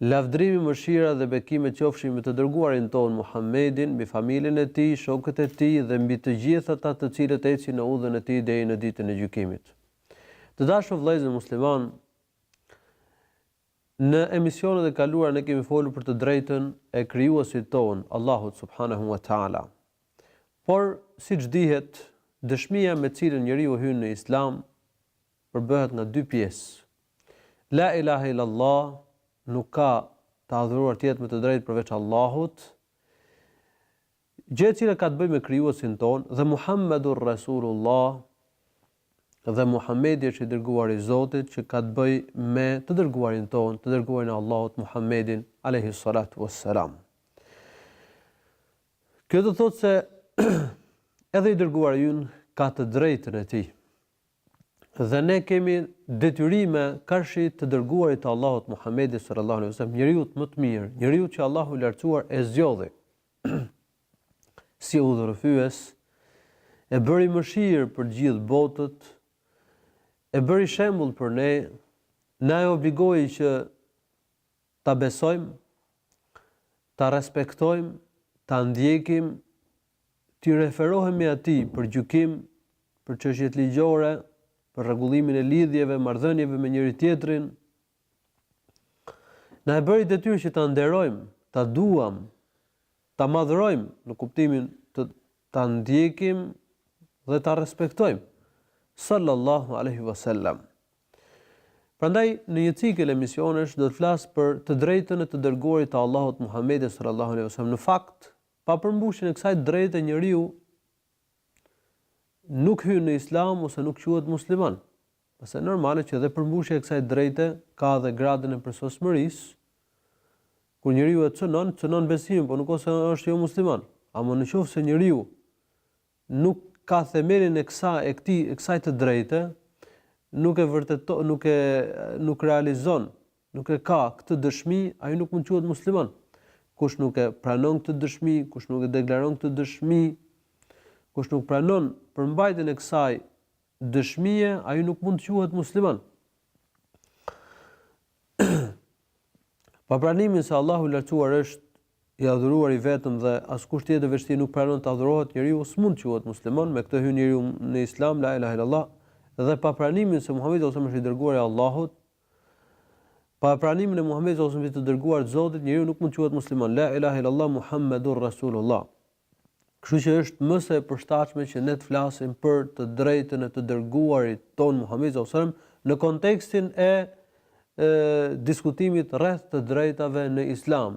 Lavdërimi, mëshira dhe bekimet qofshin mbi të Dërguarin tonë Muhammedin, mbi familjen e tij, shokët e tij dhe mbi të gjithë ata të cilët ecin në udhën e tij deri në Ditën e Gjykimit. Të dashur vëllezër muslimanë, në emisionet e kaluara ne kemi folur për të drejtën e Krijuesit tonë, Allahut subhanehu ve teala. Por, siç dihet, dëshmia me të cilën njeriu hyn në Islam, përbëhet nga dy pjesë. La ilahe illallah, nuk ka të adhuruar tjetër me të drejtë përveç Allahut, gjë e cila ka të bëjë me krijuesin tonë dhe Muhammedur Resulullah dhe Muhammedi është i dërguar i Zotit që ka të bëjë me të dërguarin tonë, të dërguarin e Allahut Muhammedin alayhi salatu wassalam. Kjo do të thotë se edhe i dërguari ynë ka të drejtën e tij. Dhe ne kemi detyrime karshi të Dërguarit të Allahut Muhammedit sallallahu alejhi ve sellem, njeriut më të mirë, njeriut që Allahu i Lartësuar e zgjodhi si udhërrëfyes, e bëri mëshirë për të gjithë botët, e bëri shembull për ne, na e obligoi që ta besojmë, ta respektojmë, ta ndjekim t'i referohemi atij për gjykim, për çështjet ligjore, për rregullimin e lidhjeve, marrëdhënieve me njëri-tjetrin. Na e bëri detyrë që ta nderojmë, ta duam, ta madhërojmë në kuptimin të ta ndjekim dhe ta respektojmë. Sallallahu alaihi wasallam. Prandaj në një cikël emisionesh do të flas për të drejtën e të dërguarit të Allahut Muhammedin sallallahu alaihi wasallam. Në fakt, Pa përmbushjen e kësaj drejte njeriu nuk hyn në Islam ose nuk quhet musliman. Pastaj normale që dhe përmbushja e kësaj drejte ka dhe gradën e përsosmërisë. Kur njeriu e cënon, cënon besimin, por nuk se është jo musliman. Ama në qoftë se njeriu nuk ka themelin e kësaj e këtij e kësaj të drejte, nuk e vërteton, nuk e nuk realizon nuk e ka këtë dëshmi, ai nuk mund të quhet musliman. Kush nuk e pranon këtë dëshmi, kush nuk e deklaron këtë dëshmi, kush nuk pranon përmbajtjen e kësaj dëshmie, ai nuk mund të quhet musliman. Pa pranimin se Allahu i lartësuar është i adhuruar i vetëm dhe askush tjetër veç tij nuk pranon të adhurohet, njeriu s'mund të quhet musliman, me këtë hyn njeriu në Islam, la ilaha illallah, dhe pa pranimin se Muhamedi a.s.m. është i dërguari i Allahut, Pa pranimin e Muhamedit sallallahu alejhi ve sellem të dërguar të Zotit, njeriu nuk mund të quhet musliman. La ilahe illallah Muhammedun Rasulullah. Kështu që është më se e përshtatshme që ne të flasim për të drejtën e të dërguarit tonë Muhamedit sallallahu alejhi ve sellem në kontekstin e e diskutimit rreth të drejtave në Islam.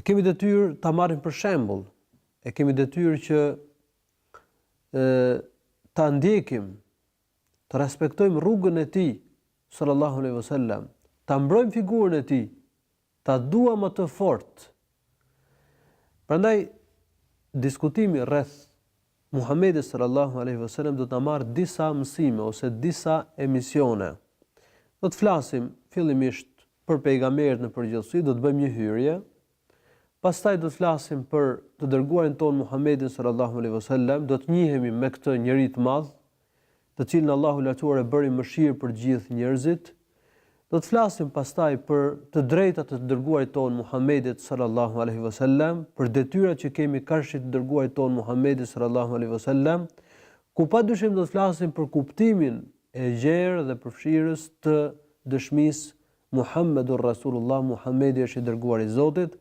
e kemi detyrë ta marrim për shembull, e kemi detyrë që ë ta ndjekim, të respektojmë rrugën e tij sallallahu alaihi wasallam, ta mbrojmë figurën e tij, ta duam atë fort. Prandaj diskutimi rreth Muhamedit sallallahu alejhi ve selem do të na marrë disa mësime ose disa emisione. Do të flasim fillimisht për pejgamberët në përgjithësi, do të bëjmë një hyrje, pastaj do të flasim për të dërguarin tonë Muhamedin sallallahu alejhi ve selem, do të njihemi me këtë njeri të madh, të cilin Allahu i Lartësuar e bëri mëshirë për të gjithë njerëzit, do të flasim pastaj për të drejtat e të dërguarit tonë Muhammedit sallallahu alaihi wasallam, për detyrat që kemi karshi të dërguarit tonë Muhammedit sallallahu alaihi wasallam, ku padyshim do të flasim për kuptimin e gjerë dhe përfshirës të dëshmisë Muhammedur Rasulullah, Muhammedi është i dërguari i Zotit.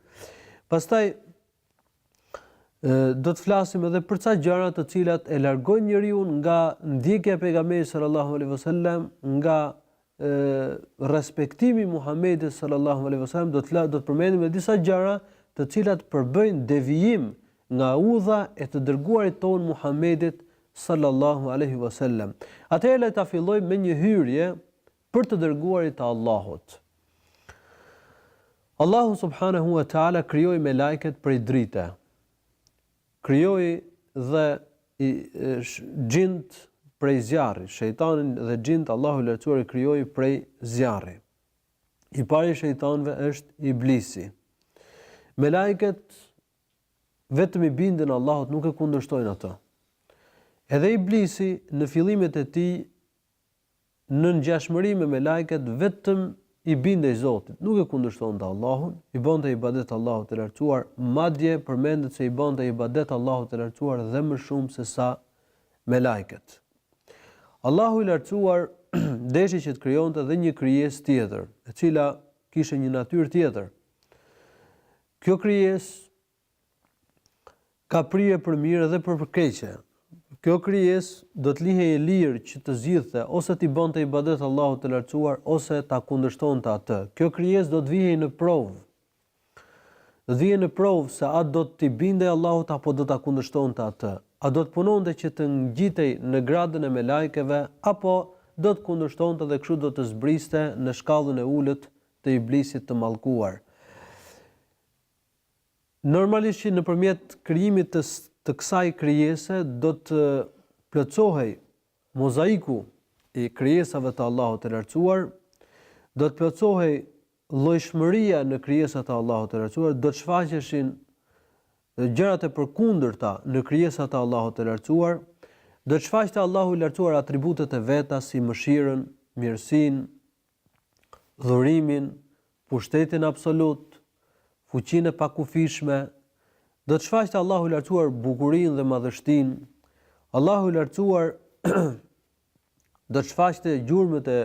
Pastaj do të flasim edhe për ca gjëra të cilat e largojnë njeriun nga ndjekja e pejgamberit sallallahu alaihi wasallam, nga respektimi i Muhamedit sallallahu alaihi wasallam, do të do të përmendim edhe disa gjëra të cilat përbëjnë devijim nga udha e të dërguarit tonë Muhamedit sallallahu alaihi wasallam. Atëherë le ta fillojmë me një hyrje për të dërguarit të Allahut. Allahu subhanahu wa taala krijoi melajket prej drite. Krijoi dhe xhint prej zjarri, shejtanin dhe xhint Allahu i lartësuar i krijoi prej zjarri. I pari i shejtanëve është Iblisi. Melajket vetëm i binden Allahut, nuk e kundërshtojnë atë. Edhe Iblisi në fillimet e tij në ngjashmëri me melajket vetëm i bindej Zotit, nuk e kundërshtonte Allahun, i bënte ibadet Allahut të Lartësuar, madje përmendet se i bënte ibadet Allahut të Lartësuar dhe më shumë se sa melajket. Allahu i Lartësuar deshi që të krijonte dhe një krijesë tjetër, e cila kishte një natyrë tjetër. Kjo krijesë Ka prirje për mirë dhe për për keqe. Kjo krijesë do të lihej e lirë që të zgjidhte ose t'i bënte ibadet Allahut të Lartësuar ose ta kundërshtonte Atë. Kjo krijesë do të vihej në provë, do të vihej në provë se a do t'i bindej Allahut apo do ta kundërshtonte Atë, a do të punonte që të ngjitej në gradën e melajkeve apo do të kundërshtonte dhe kështu do të zbriste në shkallën e ulët të Iblisit të mallkuar. Normalisht që nëpërmjet krijimit të të kësaj krijese do të plotësohej mozaiku i krijesave të Allahut të Lartësuar, do të plotësohej llojshmëria në krijesat e Allahut të Lartësuar, do të shfaqeshin gjërat e përkundërta në krijesat e Allahut të Lartësuar, do të shfaqte Allahu i Lartësuar atributet e veta si mëshirën, mirësinë, dhurimin, pushtetin absolut, fuqinë e pakufishme, do të shfaqte Allahu i Lartësuar bukurinë dhe madhështinë, Allahu i Lartësuar do të shfaqte gjurmët e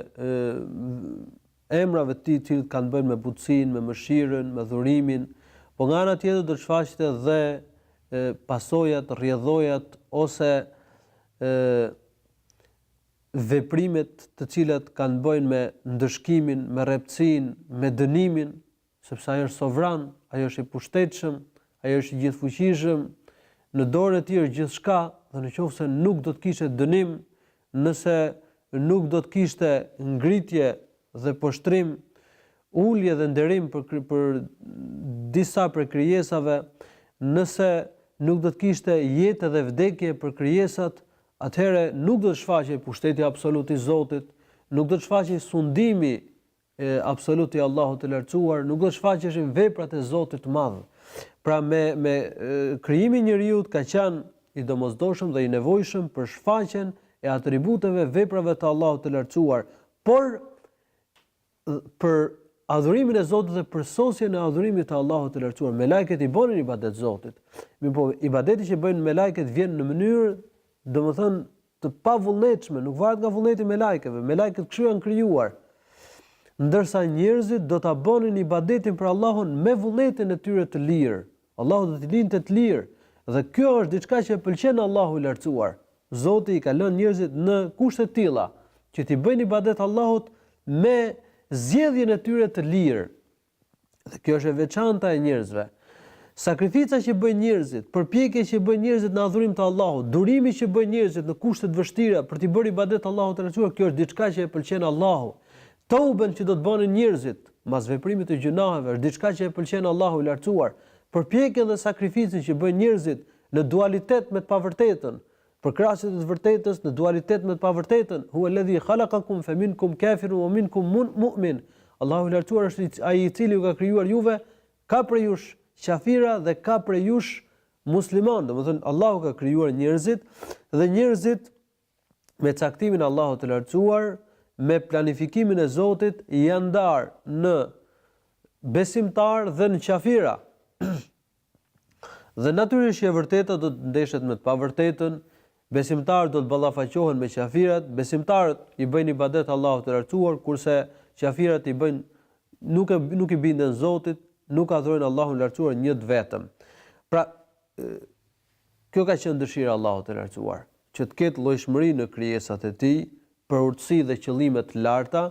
emrave të tij të cilët kanë të bëjnë me butësinë, me mëshirën, me dhurimin, po nga ana tjetër do të shfaqte dhe pasojat, rrjedhojat ose ë veprimet të cilat kanë të bëjnë me ndëshkimin, me rreptësinë, me dënimin, sepse ai është sovran, ai është i pushtetshëm, ai është i gjithëfuqishëm, në dorën e tij është gjithçka dhe në qoftë se nuk do të kishte dënim, nëse nuk do të kishte ngritje dhe poshtrim, ulje dhe nderim për për disa prej krijesave, nëse nuk do të kishte jetë dhe vdekje për krijesat, atëherë nuk do të shfaqej pushteti absolut i Zotit, nuk do të shfaqej sundimi absolut i Allahut të Lartësuar, nuk do të shfaqeshin veprat e Zotit të Madh. Pra me me krijimi i njeriut ka qenë i domosdoshëm dhe i nevojshëm për shfaqjen e atributeve, veprave të Allahut të Lartësuar, por për adhurimin e Zotit dhe përsosjen e adhurimit të Allahut të Lartësuar. Melajket i bënin ibadet Zotit. Mirëpo, ibadeti që bëjnë melajket vjen në mënyrë, domethënë, të pavullnetshme, nuk varet nga vullneti i melajkeve, melajket kështu janë krijuar. Ndërsa njerëzit do ta bënin ibadetin për Allahun me vullnetin e tyre të lirë, Allahu do t'i linte të lirë dhe kjo është diçka që e pëlqen Allahu i Lartësuar. Zoti i ka lënë njerëzit në kushte të tilla që t'i bëjnë ibadet Allahut me zgjedhjen e tyre të lirë. Dhe kjo është e veçanta e njerëzve. Sakrifica që bëjnë njerëzit, përpjekja që bëjnë njerëzit në adhurim të Allahut, durimi që bëjnë njerëzit në kushte të vështira për t'i bërë ibadet Allahut të Lartësuar, kjo është diçka që e pëlqen Allahu. Teuben që do të bënin njerëzit, mbas veprimit të gjynaheve, është diçka që e pëlqen Allahu i Lartësuar. Përpjekjen dhe sakrificën që bëjnë njerëzit në dualitet me të pavërtetën, përkrahësit e të vërtetës në dualitet me të pavërtetën, Huwa ledhi khalaqakum fe minkum kafirun wa minkum mu'min, Allahu i Lartësuar është Ai i Cili ju ka krijuar juve, ka prej jush qafira dhe ka prej jush muslimanë. Domethënë Allahu ka krijuar njerëzit dhe njerëzit me caktimin e Allahut të Lartësuar, me planifikimin e Zotit janë ndarë në besimtarë dhe në qafira. dhe natyrisht që e vërteta do të ndeshet me të pavërtetën, besimtarët do të ballafaqohen me qafirat, besimtarët i bëjnë ibadet Allahut të Lartësuar, kurse qafirat i bëjnë nuk e nuk i binden Zotit, nuk adhurojnë Allahun e Lartësuar një të vetëm. Pra Kjo ka qenë dëshira e Allahut të Lartësuar, që të ketë llojshmëri në krijesat e Tij, për urtësi dhe qëllime të larta,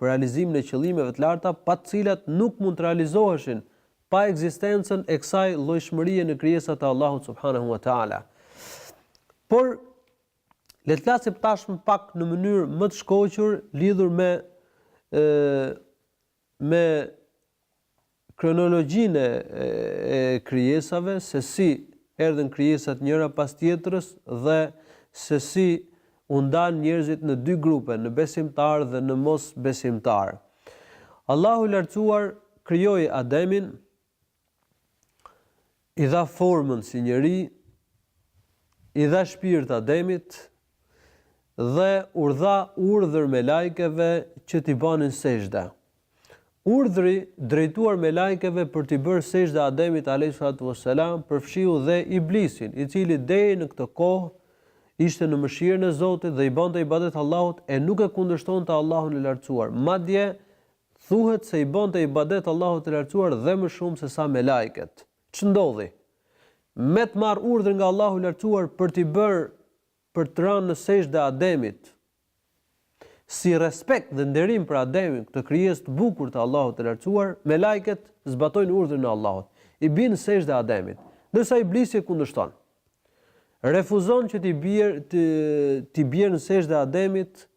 për realizimin e qëllimeve të larta pa të cilat nuk mund të realizoheshin, pa ekzistencën e kësaj llojshmërie në krijesat e Allahut subhanehu ue teala. Por, le të flasim tashmë pak në mënyrë më të shkoqur lidhur me me kronologjinë e krijesave, se si erdhën krijesat njëra pas tjetrës dhe se si u ndanë njerëzit në dy grupe, në besimtarë dhe në mosbesimtarë. Allahu i Lartësuar krijoi Ademin, I dha formën si njeri, i dha shpirt Ademit dhe u dha urdhër melajkeve që t'i bënin sexhde. Urdhri drejtuar melajkeve për t'i bërë sexhde Ademit alejhis-salatu ves-selam përfshiu dhe Iblisin, i cili deri në këtë kohë ishte në mëshirën e Zotit dhe i bënte ibadet Allahut e nuk e kundërshtonte Allahun e Lartësuar, madje Thuhet se i bënte ibadet Allahut të Lartësuar dhe më shumë se sa melajket. Ç'ndodhi? Me të marrë urdhrin nga Allahu i Lartësuar për t'i bërë për të rënë në sexhde Ademit, si respekt dhe nderim për Ademin, këtë krijesë të bukur të Allahut të Lartësuar, melajket zbatojnë urdhrin e Allahut, i bien në sexhde Ademit, ndërsa Iblisi e kundërshton. Refuzon që t'i bjerë t'i bjerë në sexhde Ademit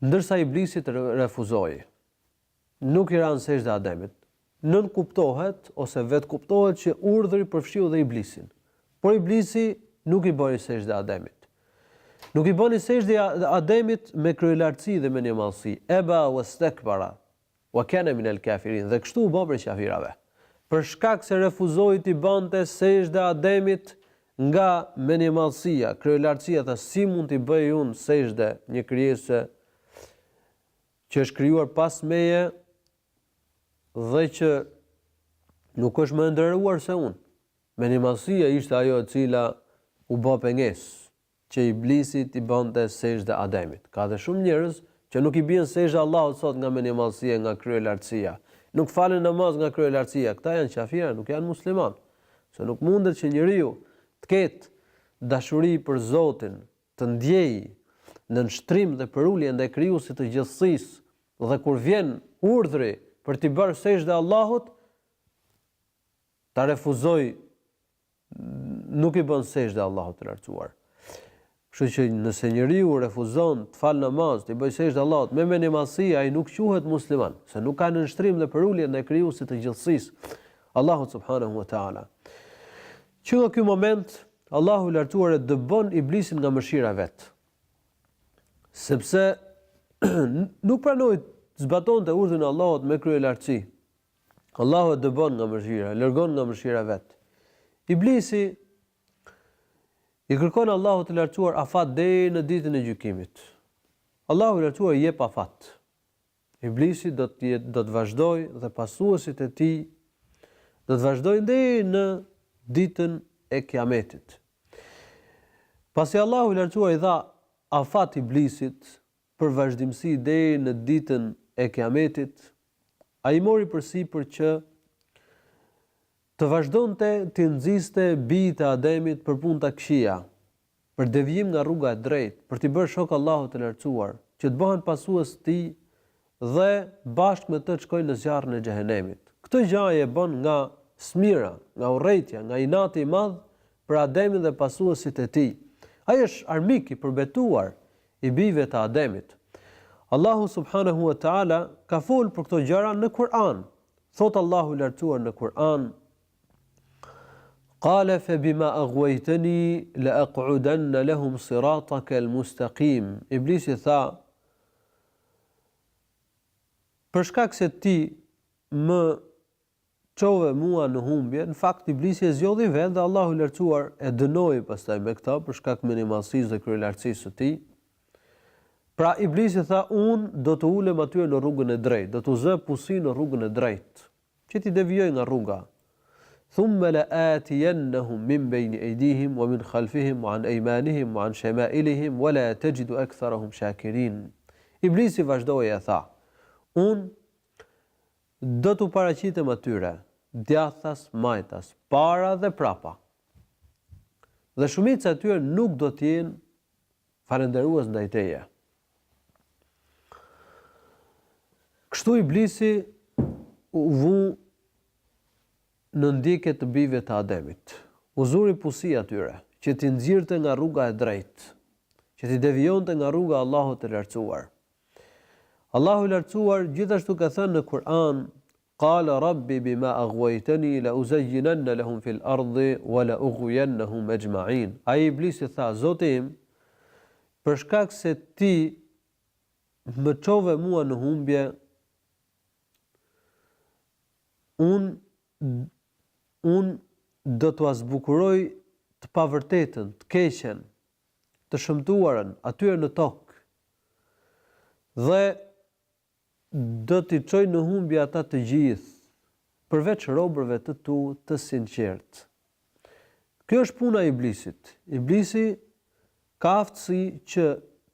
Ndërsa Iblisit refuzoi. Nuk i ra në sexhde Ademit. Nënkuptohet ose vetëkuptohet që urdhri përfshiu dhe Iblisin. Por Iblisi nuk i bëri sexhde Ademit. Nuk i bëni sexhde Ademit me kryelartësi dhe mendjemadhësi. Eba wastakbara, Wa kana min al kafirin, dhe kështu u bë prej qafirave. Për shkak se refuzoi t'i bënte sexhde Ademit nga mendjemadhësia, kryelartësia, tha, Si mund t'i bëj unë sexhde një krijese që është krijuar pas meje dhe që nuk është më e nderuar se unë? Mendjemadhësia ishte ajo e cila u bë pengesë. që Iblisi t'i bënte sexhde Ademit. Ka dhe shumë njerëz që nuk i bien sexhde Allahut sot nga mendjemadhësia nga kryelartësia. Nuk falen namaz nga kryelartësia. Këta janë qafira, nuk janë muslimanë. Se nuk mundet që njeriu të ketë dashuri për Zotin, të ndjejë nënshtrim dhe përulje ndaj Krijuesit të gjithësisë dhe kur vjen urdhri për t'i bërë sexhde Allahut ta refuzojë nuk i bën sexhde Allahut të Lartësuar. Kështu që nëse njeriu refuzon të falë namaz, t'i bëjë sexhde Allahut me mendjemadhësi, ai nuk quhet musliman, se nuk ka nënshtrim dhe përulje ndaj Krijuesit të gjithësisë, Allahut subhanehu ve teala. Që nga ky moment, Allahu i Lartësuar e dëbon iblisin nga mëshira e vet. Sepse nuk pranoi të zbatonte urdhrin e Allahut me kryelartësi, Allahu e dëbon nga mëshira, e largon nga mëshira e Vet. Iblisi i kërkon Allahut të Lartësuar afat deri në ditën e gjykimit. Allahu i Lartësuar i jep afat. Iblisi do të do të vazhdojë dhe pasuesit e tij do të vazhdojnë deri në ditën e Kiametit. Pasi Allahu i Lartësuar i dha afat Iblisit, për vazhdimësi deri në Ditën e Kiametit, ai mori përsipër që të vazhdonte t'i nxiste bijtë e Ademit për punë të këqija, për devijim nga rruga e drejtë, për t'i bërë shokë Allahut të Lartësuar, që të bëhen pasues të tij dhe bashkë me të të shkojnë në zjarrin e Xhehenemit. Këtë gjë ai e bën nga smira, nga urrejtja, nga inati i madh për Ademin dhe pasuesit e tij. Ai është armik i përbetuar i bijve të Ademit. Allahu subhanehu ue teala ka folë për këto gjëra në Kur'an. Thotë Allahu i Lartësuar në Kur'an, Qale fe bima aghwaytani la aq'udanna lahum sirataka el mustaqim. Iblisi tha, Për shkak se ti më çove mua në humbje, në fakt Iblisi e zgjodhi vetë dhe Allahu i Lartësuar e dënoi pastaj me këtë për shkak të mendjemadhësisë dhe kryelartësisë së tij. Pra Iblisi tha unë do të ulem atyre në rrugën e drejtë, do t'u zë pusi në rrugën e drejtë, që t'i devijoj nga rruga. Thumme le atijennehum min bejni ejdihim, wa min khalfihim, wa an ejmanihim, wa an shemailihim, wa la tëgjidu ektharahum shakirin. Iblisi vazhdoi e tha, unë Do t'u paraqitem atyre, djathtas, majtas, para dhe prapa. Dhe shumica e tyre nuk do të jenë falënderues ndaj teje. Kështu Iblisi u vu në ndjekje të bijve të Ademit. U zuri pusi atyre, që t'i nxirrte nga rruga e drejtë, që t'i devijonte nga rruga e Allahut të Lartësuar. Allahu i Lartësuar gjithashtu ka thënë në Kur'an, Qala Rabbi bima aghwaytani la uzayyinanna lahum fil ardhi wa la ughwiyannahum ajma'in. Ai Iblisi tha, Zoti im, për shkak se ti më çove mua në humbje, unë do t'ua zbukuroj të pavërtetën, të keqen, të shëmtuarën atyre në tokë dhe do t'i çoj në humbje ata të gjithë, përveç robërve të Tu të sinqertë. Kjo është puna e Iblisit. Iblisi ka aftësi që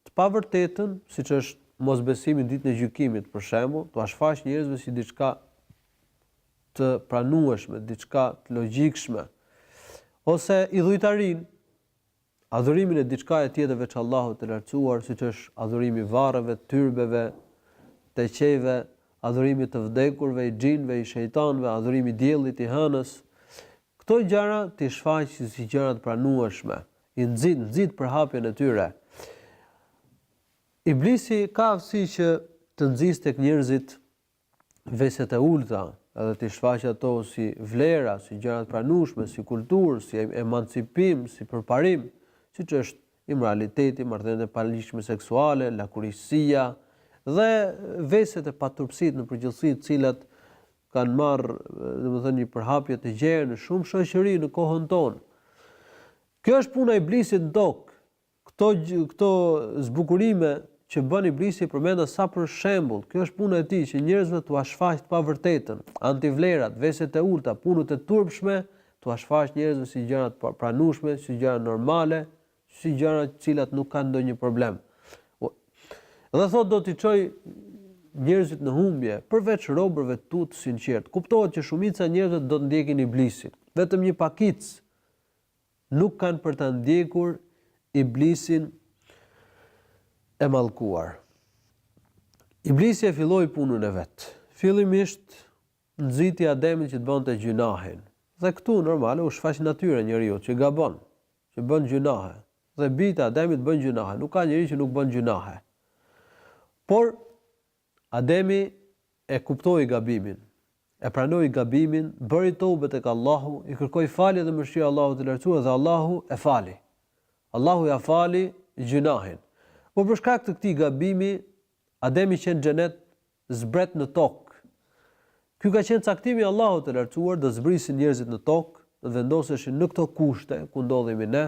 të pavërtetën, siç është mosbesimi në ditën e gjykimit, për shembull, t'ua shfaqë njerëzve si diçka të pranueshme, diçka të logjikshme, ose idhujtarinë, adhurimin e diçkaje tjetër veç Allahut të Lartësuar, siç është adhurimi i varreve, tyrbeve, teqejve, adhurimi të vdekurve, i xhinëve, i shejtanëve, adhurimi i diellit, i hënës. Këto gjëra t'i shfaqë si gjëra të pranueshme, i nxit, nxit përhapjen e tyre. Iblisi ka aftësi që të nxisë tek njerëzit veset e ulëta edhe t'i shfaqë ato si vlera, si gjëra të pranueshme, si kulturë, si emancipim, si përparim, siç është imoraliteti, marrëdhëniet e paligjshme seksuale, lakuriqësia dhe veset e paturpësitë në përgjithësi të cilat kanë marrë, domethënë një përhapje të gjerë në shumë shoqëri në kohën tonë. Kjo është puna e Iblisit në tokë, Këto këto zbukurime që bën iblisi përmenda sa për shembull, kjo është puna e tij që njerëzve t'ua shfaqë të pavërtetën, antivlerat, veset e ulëta, punët e turpshme, t'ua shfaqë njerëzve si gjëra të pranueshme, si gjëra normale, si gjëra të cilat nuk kanë ndonjë problem. Dhe thotë do t'i çoj njerëzit në humbje, përveç robërve të tu të sinqertë. Kuptohet që shumica e njerëzve do të ndjekin iblisin. Vetëm një pakicë Nuk kanë për ta ndjekur Iblisin e mallkuar. Iblisi e filloi punën e vet. Fillimisht nxiti Ademin që të bënte gjynahin. Dhe këtu normale u shfaq natyra e njeriut që gabon, që bën gjynahe. Dhe bijtë e Ademit bëjnë gjynahe, nuk ka njeri që nuk bën gjynahe. Por Ademi e kuptoi gabimin, e pranoi gabimin, bëri tobe tek Allahu, i kërkoi falje dhe mëshirë Allahut të Lartësuar dhe Allahu e fali. Allahu ia fali gjynahin. Por për shkak të këtij gabimi, Ademi që në xhenet zbret në tokë. Ky ka qenë caktimi i Allahut të Lartësuar, do zbrisnin njerëzit në tokë, do vendoseshin në këto kushte ku ndodhemi ne,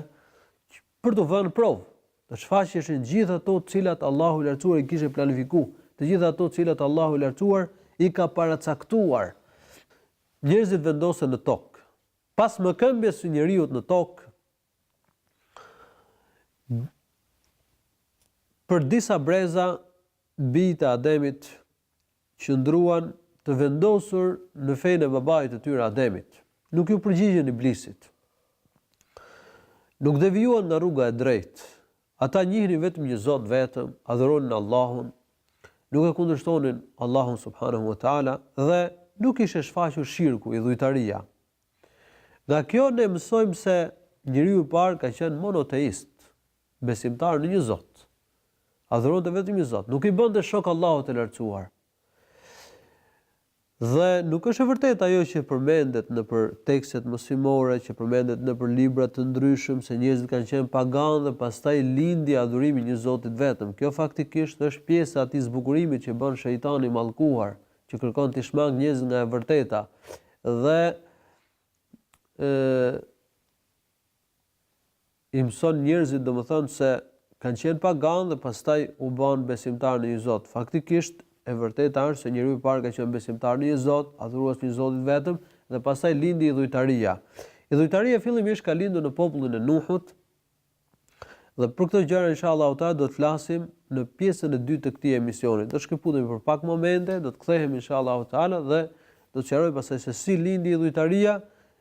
Për t'u vënë në provë, të shfaqeshin të gjitha ato të cilat Allahu i Lartësuar i kishte planifikuar, të gjitha ato të cilat Allahu i Lartësuar i ka paracaktuar. Njerëzit vendosen në tokë. Pas mëkëmbjes së njeriut në tokë, për disa breza bijtë e Ademit qëndruan të vendosur në fenë e babait të tyre Ademit. Nuk iu përgjigjën Iblisit. Nuk devijuan nga rruga e drejtë. Ata njihnin vetëm një Zot vetëm, adhuronin Allahun, nuk e kundërshtonin Allahun subhanehu ve teala dhe nuk ishte shfaqur shirku, idhujtaria. Nga kjo ne mësojmë se njeriu i parë ka qenë monoteist, besimtar në një Zot. Adhuronte vetëm një Zot, nuk i bënte shok Allahut të Lartësuar. Dhe nuk është e vërtetë ajo që përmendet nëpër tekstet mësimore, që përmendet nëpër libra të ndryshëm se njerëzit kanë qenë paganë dhe pastaj lindi adhurimi i një Zoti të vetëm. Kjo faktikisht është pjesë e atij zbukurimi që bën shejtani i mallkuar, që kërkon t'i shmangë njerëzit nga e vërteta. Dhe ë I mëson njerëzit domethënë se kanë qenë paganë dhe pastaj u bënë besimtarë në një Zot. Faktikisht, e vërteta është se njeriu i parë ka qenë besimtar në një Zot, adhurues një Zoti të vetëm dhe pastaj lindi idhujtaria. Idhujtaria fillimisht ka lindur në popullin e Nuhut dhe për këtë gjë inshallahu teala do të flasim në pjesën e dytë të këtij emisioni. Do të shkëputemi për pak momente, do të kthehemi inshallahu teala dhe do të sqarojmë pastaj se si lindi idhujtaria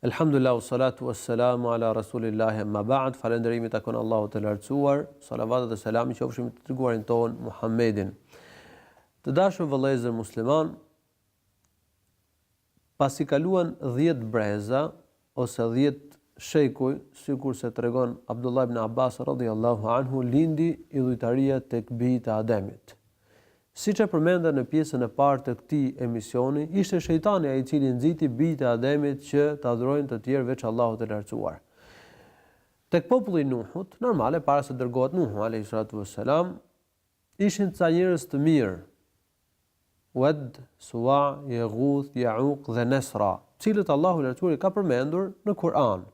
Elhamdulillahi was salatu was salamu ala rasulillahi amma ba'd falënderimi i takon Allahut të lartësuar salavatet dhe selami qofshin mbi të dërguarin tonë Muhammedin të dashur vëllezër muslimanë pasi kaluan 10 breza ose dhjetë shekuj, sikurse tregon Abdullah ibn Abbas radhiyallahu anhu, lindi idhujtaria tek bijtë e Ademit. Siç e përmenda në pjesën e parë të këtij emisioni, ishte shejtani ai i cili nxiti bijtë e Ademit që të adhurojnë të tjerë veç Allahut të Lartësuar. Tek populli i Nuhut, normale para se të dërgohet Nuhu alejhi salatu vesselam, ishin ca njerëz të mirë, Wed, Suwa, Jeghuth, Jauq dhe Nesra, të cilët Allahu i Lartësuar i ka përmendur në Kur'an.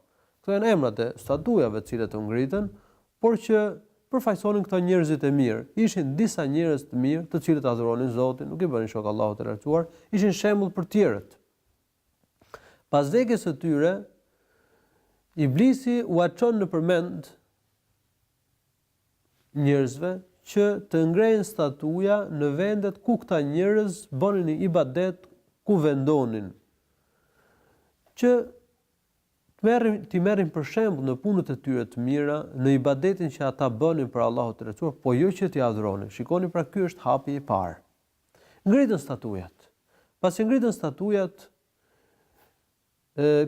Këto janë emrat e statujave të cilat u ngritën, por që përfaqësonin këta njerëzit e mirë. Ishin disa njerëz të mirë, të cilët adhuronin Zotin, nuk i bënin shok Allahut të Lartësuar, ishin shembull për të tjerët. Pas vdekjes së tyre, Iblisi ua çon nëpër mend njerëzve që të ngrejnë statuja në vendet ku këta njerëz bënin ibadet ku vendonin që t'i merrnin për shembull në punët e tyre të mira në ibadetin që ata bënin për Allahun e Lartësuar po jo që t'i adhuronin shikoni pra ky është hapi i parë ngritën statujat pasi ngritën statujat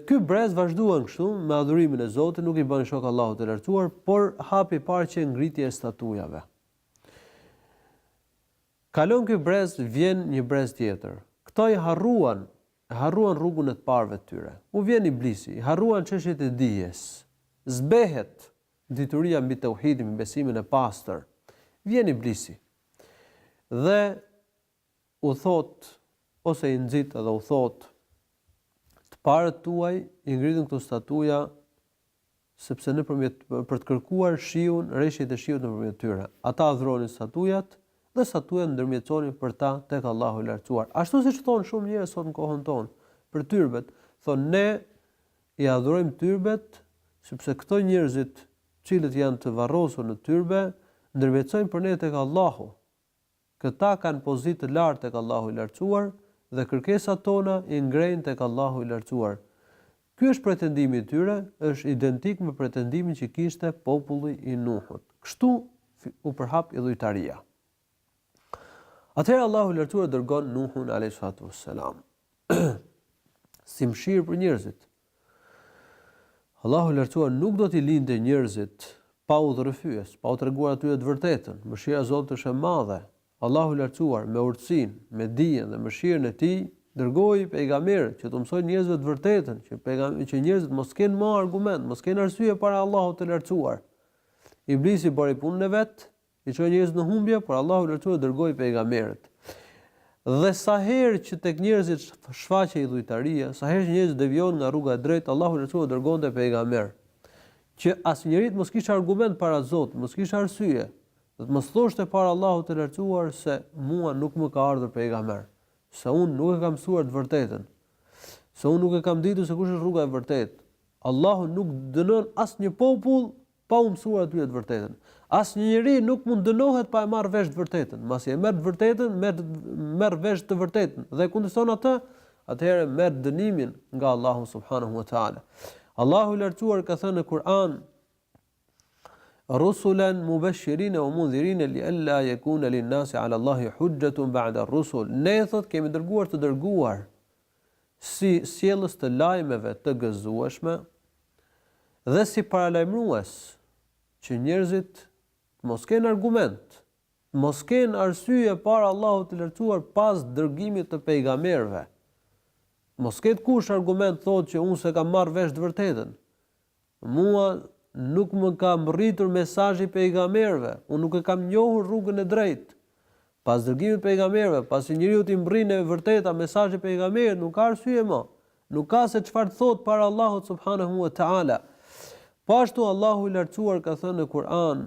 ky brez vazhduan kështu me adhurimin e Zotit, nuk i bënë shok Allahut të Lartësuar, por hapi i parë qe ngritja e statujave. Kalon ky brez, vjen një brez tjetër. Këta i harruan, e harruan rrugën e të parëve të tyre. U vjen Iblisi, i harruan çështjet e dijes. Zbehet dituria mbi teuhidin, mbi besimin e pastër. Vjen Iblisi dhe u thotë, ose i nxit edhe u thotë, Të parët tuaj i ngritën këto statuja sepse nëpërmjet për të kërkuar shiun, reshjet e shiut nëpërmjet tyre. Ata adhuronin statujat dhe statujat ndërmjetësonin për ta tek Allahu i Lartësuar. Ashtu siç thonë shumë njerëz sot në kohën tonë për tyrbet, thonë ne i adhurojmë tyrbet sepse këto njerëzit të cilët janë të varrosur në tyrbe ndërmjetësojnë për ne tek Allahu. Këta kanë pozitë të lartë tek Allahu i Lartësuar dhe kërkesat tona i ngrejnë tek Allahu i Lartësuar. Ky është pretendimi i tyre, është identik me pretendimin që kishte populli i Nuhut. Kështu u përhap idhujtaria. Atëherë Allahu i Lartësuar dërgon Nuhun alayhi salatu wassalam si mëshirë për njerëzit, Allahu i Lartësuar nuk do t'i linte njerëzit pa udhërrëfyes, pa u treguar atyre të vërtetën. Mëshira e Zotit është e madhe. Allahu i Lartësuar, me urtësinë, me dijen dhe mëshirën e Tij, dërgoi pejgamberët që t'u mësojnë njerëzve të vërtetën, që pejgam, që njerëzit mos kenë më argument, mos kenë arsye para Allahut të Lartësuar. Iblisi bëri punën e vet, I çoi njerëzit në humbje, por Allahu i Lartësuar dërgoi pejgamberët. Dhe sa herë që tek njerëzit shfaqej idhujtaria, sa herë njerëzit devijonin nga rruga e drejtë, Allahu i Lartësuar dërgonte pejgamberë. Që asnjeri të mos kishte argument para Zotit, mos kishte arsye, dhe të mos thoshte para Allahut të Lartësuar se mua nuk më ka ardhur pejgamber, se unë nuk e kam mësuar të vërtetën, se unë nuk e kam ditur se kush është rruga e vërtetë. Allahu nuk dënon asnjë popull Pa u mësuar atyre të vërtetën. Asnjë njeri nuk mund dënohet pa e marrë vesh të vërtetën. Masi e merr të vërtetën, merr vesh të vërtetën dhe e kundërshton atë, atëherë merr dënimin nga Allahu subhanahu wa ta'ala. Allahu i Lartësuar ka thënë në Kur'an, Rusulan mubashirina wa mundhirina li alla yakuna lin nasi ala Allahi hujjatun ba'da ar-rusul. Ne thotë kemi dërguar të dërguar si sjellës të lajmeve të gëzueshme dhe si paralajmërues që njerëzit mos kenë argument, mos kenë arsye para Allahut të Lartësuar pas dërgimit të pejgamerëve. Mos ketë kush argument thotë që unë s'e kam marrë vesh të vërtetën. Mua nuk më ka mbërritur mesazhi i pejgamberëve, unë nuk e kam njohur rrugën e drejtë. Pas dërgimit të pejgamberëve, pasi njeriut i mbërrin e vërteta mesazhi i pejgamberit, nuk ka arsye më, nuk ka se çfarë të thotë para Allahut subhanehu ue teala. Po ashtu Allahu i Lartësuar ka thënë në Kur'an,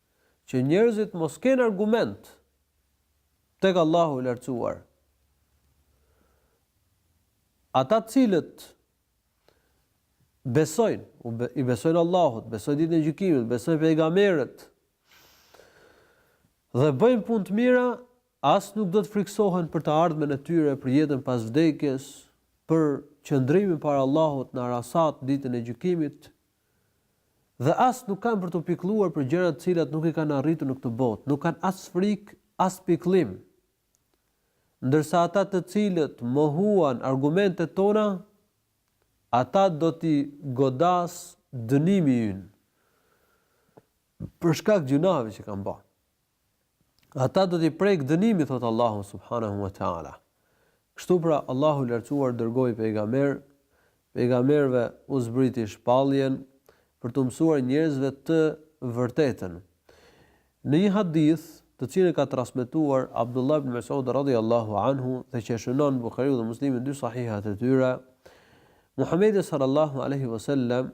që njerëzit mos kenë argument tek Allahu i Lartësuar. Ata të cilët besojnë, i besojnë Allahut, besojnë ditën e gjykimit, besojnë pejgamberët dhe bëjnë punë të mira, as nuk do të frikësohen për të ardhmen e tyre, për jetën pas vdekjes, për qëndrimin para Allahut në Arasat ditën e gjykimit, Dhe as nuk kanë për t'u pikëlluar për gjëra të cilat nuk i kanë arritur në këtë botë, nuk kanë as frikë, as pikëllim. Ndërsa ata të cilët mohuan argumentet tona, ata do t'i godasë dënimi ynë, për shkak të gjynaheve që kanë bërë. Ata do t'i prekë dënimi thotë Allahu subhanehu ve teala. Kështu pra Allahu i Lartësuar dërgoi pejgamber, pejgamberëve u zbriti shpalljen për t'u mësuar njerëzve të vërtetën. Në një hadith, të cilin ka transmetuar Abdullah ibn Mes'ud radhiyallahu anhu dhe që e shënon Buhariu dhe Muslimi në dy sahihët e tyre, Muhamedi sallallahu alaihi wasallam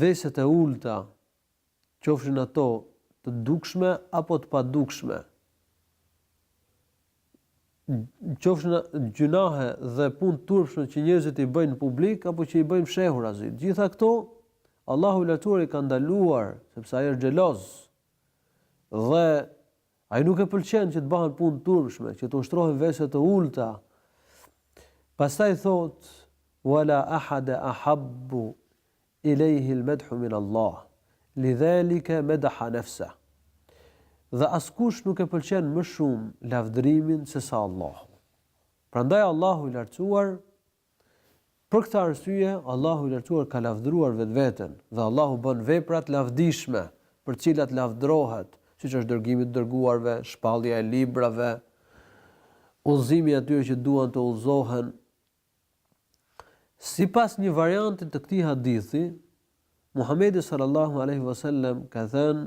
Veset e ulëta, qofshin ato të dukshme apo të padukshme, qofshin gjynahe dhe punë të turpshme që njerëzit i bëjnë në publik apo që i bëjnë fshehurazi, të gjitha këto Allahu i Lartësuar i ka ndaluar, sepse ai është xheloz. Dhe Ai nuk e pëlqen që të bëhen punë turpshme, që të ushtrohen vese të ulëta. Pastaj thotë, "Wala ahada ahabbu ilayhi al-madhu min Allah, lidhalika madaha nafsa." Dhe askush nuk e pëlqen më shumë lavdërimin sesa Allahu. Prandaj Allahu i Lartësuar Për këtë arsye, Allahu i Lartësuar ka lavdëruar vetveten, dhe Allahu bën vepra të lavdishme, për të cilat lavdërohet, siç është dërgimi i të dërguarve, shpallja e librave, udhëzimi i atyre që duan të udhëzohen. Sipas një varianti të këtij hadithi, Muhamedi sallallahu alaihi wasallam ka thënë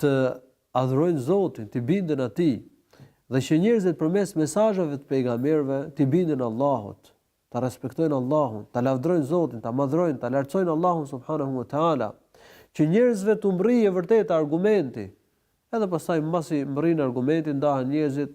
të adhurojnë Zotin, t'i binden Atij, dhe që njerëzit përmes mesazheve të pejgamberëve t'i binden Allahut, ta respektojnë Allahun, ta lavdërojnë Zotin, ta madhrojnë, ta lartësojnë Allahun subhanahu wa taala, që njerëzve t'u mbërrijë e vërteta, argumenti. Edhe pastaj mbasi mbërrin argumenti, ndahen njerëzit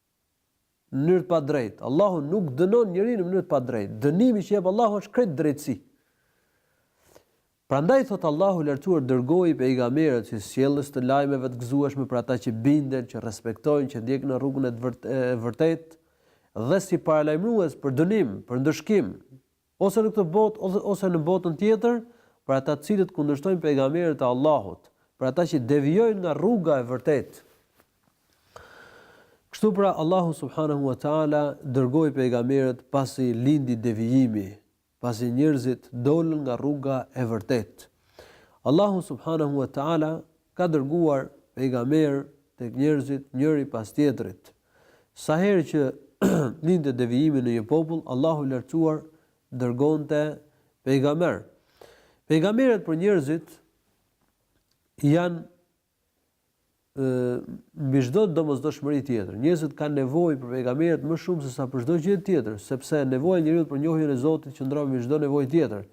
mënyrë të padrejtë. Allahu nuk dënon njeri në mënyrë të padrejtë. Dënimi që jep Allahu është krejt drejtësi. Prandaj thotë Allahu i lartësuar dërgoi pejgamberët si sjellës të lajmeve të gëzueshme për ata që binden, që respektojnë, që ndjekin rrugën e vërtetë dhe si paralajmërues për dënim, për ndëshkim, ose në këtë botë ose në botën tjetër, për ata të cilët kundërshtojnë pejgamberët e Allahut, për ata që devijojnë nga rruga e vërtetë. Kështu pra Allahu subhanahu wa taala dërgoi pejgamberët pasi lindi devijimi, pasi njerëzit dolën nga rruga e vërtetë. Allahu subhanahu wa taala ka dërguar pejgamer tek njerëzit njëri pas tjetrit. Sa herë që lindte devijimi në një popull, Allahu i Lartësuar dërgonte pejgamer. Pejgamberët për njerëzit janë mbi çdo domosdoshmëri tjetër. Njerëzit kanë nevojë për pejgamberët më shumë se sa për çdo gjë tjetër, sepse nevoja e njeriut për njohjen e Zotit qëndron mbi çdo nevojë tjetër.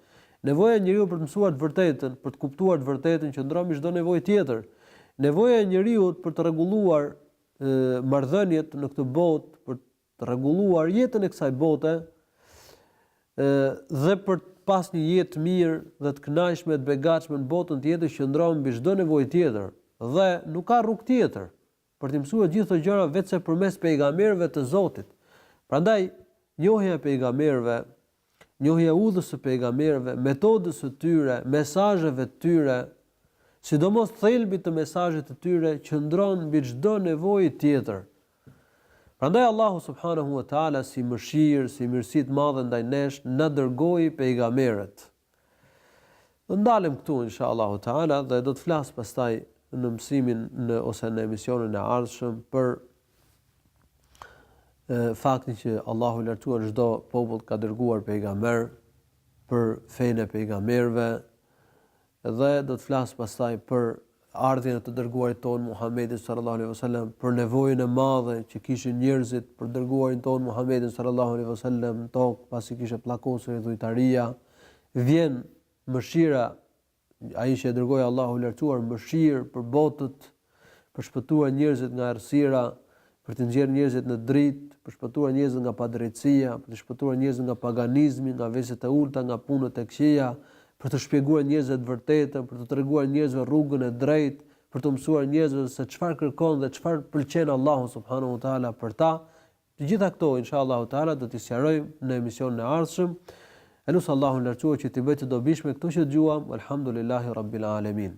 Nevoja e njeriut për të mësuar të vërtetën, për të kuptuar të vërtetën qëndron mbi çdo nevojë tjetër. Nevoja e njeriut për të rregulluar marrëdhëniet në këtë botë, për të rregulluar jetën e kësaj bote, dhe për të pas një jetë të mirë dhe të kënaqshme të begatshme në botën tjetër qëndron mbi çdo nevojë tjetër dhe nuk ka rrugë tjetër. Për t'i mësuar gjithë këto gjëra veçse përmes pejgamberëve të Zotit. Prandaj, njohja e pejgamberëve, njohja e udhës së pejgamberëve, metodës së tyre, mesazheve të tyre, sidomos thelbit të mesazhit të tyre qëndron mbi çdo nevojë tjetër. Prandaj Allahu subhanahu wa taala si mëshirë, si mirësi të madhe ndaj nesh na dërgoi pejgamberët. Do të ndalem këtu insha Allahu teala dhe do të flas pastaj në mësimin në ose në emisionin e ardhshëm për faktin që Allahu i lartësuar çdo popull ka dërguar pejgamber për fenë e pejgamberëve dhe do të flas pastaj për ardhjen e të dërguarit tonë Muhammedin sallallahu alaihi wasallam, për nevojën e madhe që kishin njerëzit për dërguarin tonë Muhammedin sallallahu alaihi wasallam në tokë, pasi kishte pllakosur idhujtaria, vjen mëshira ai që e dërgoi Allahu i lartësuar mëshirë për botët, për shpëtuar njerëzit nga errësira, për të nxjerrë njerëzit në dritë, për të shpëtuar njerëzit nga padrejtësia, për të shpëtuar njerëzit nga paganizmi, nga veset e ulëta, nga punët e këqija, për t'u shpjeguar njerëzve të vërtetën, për t'u treguar njerëzve rrugën e drejtë, për t'u mësuar njerëzve se çfarë kërkon dhe çfarë pëlqen Allahu subhanahu wa taala për ta. Të gjitha këto inshallahu taala do t'i sqarojmë në emisionin e ardhshëm. E lus Allahun e lartësuar që t'i bëjë të dobishme këto që dëgjuam. Elhamdulillahi rabbil alamin.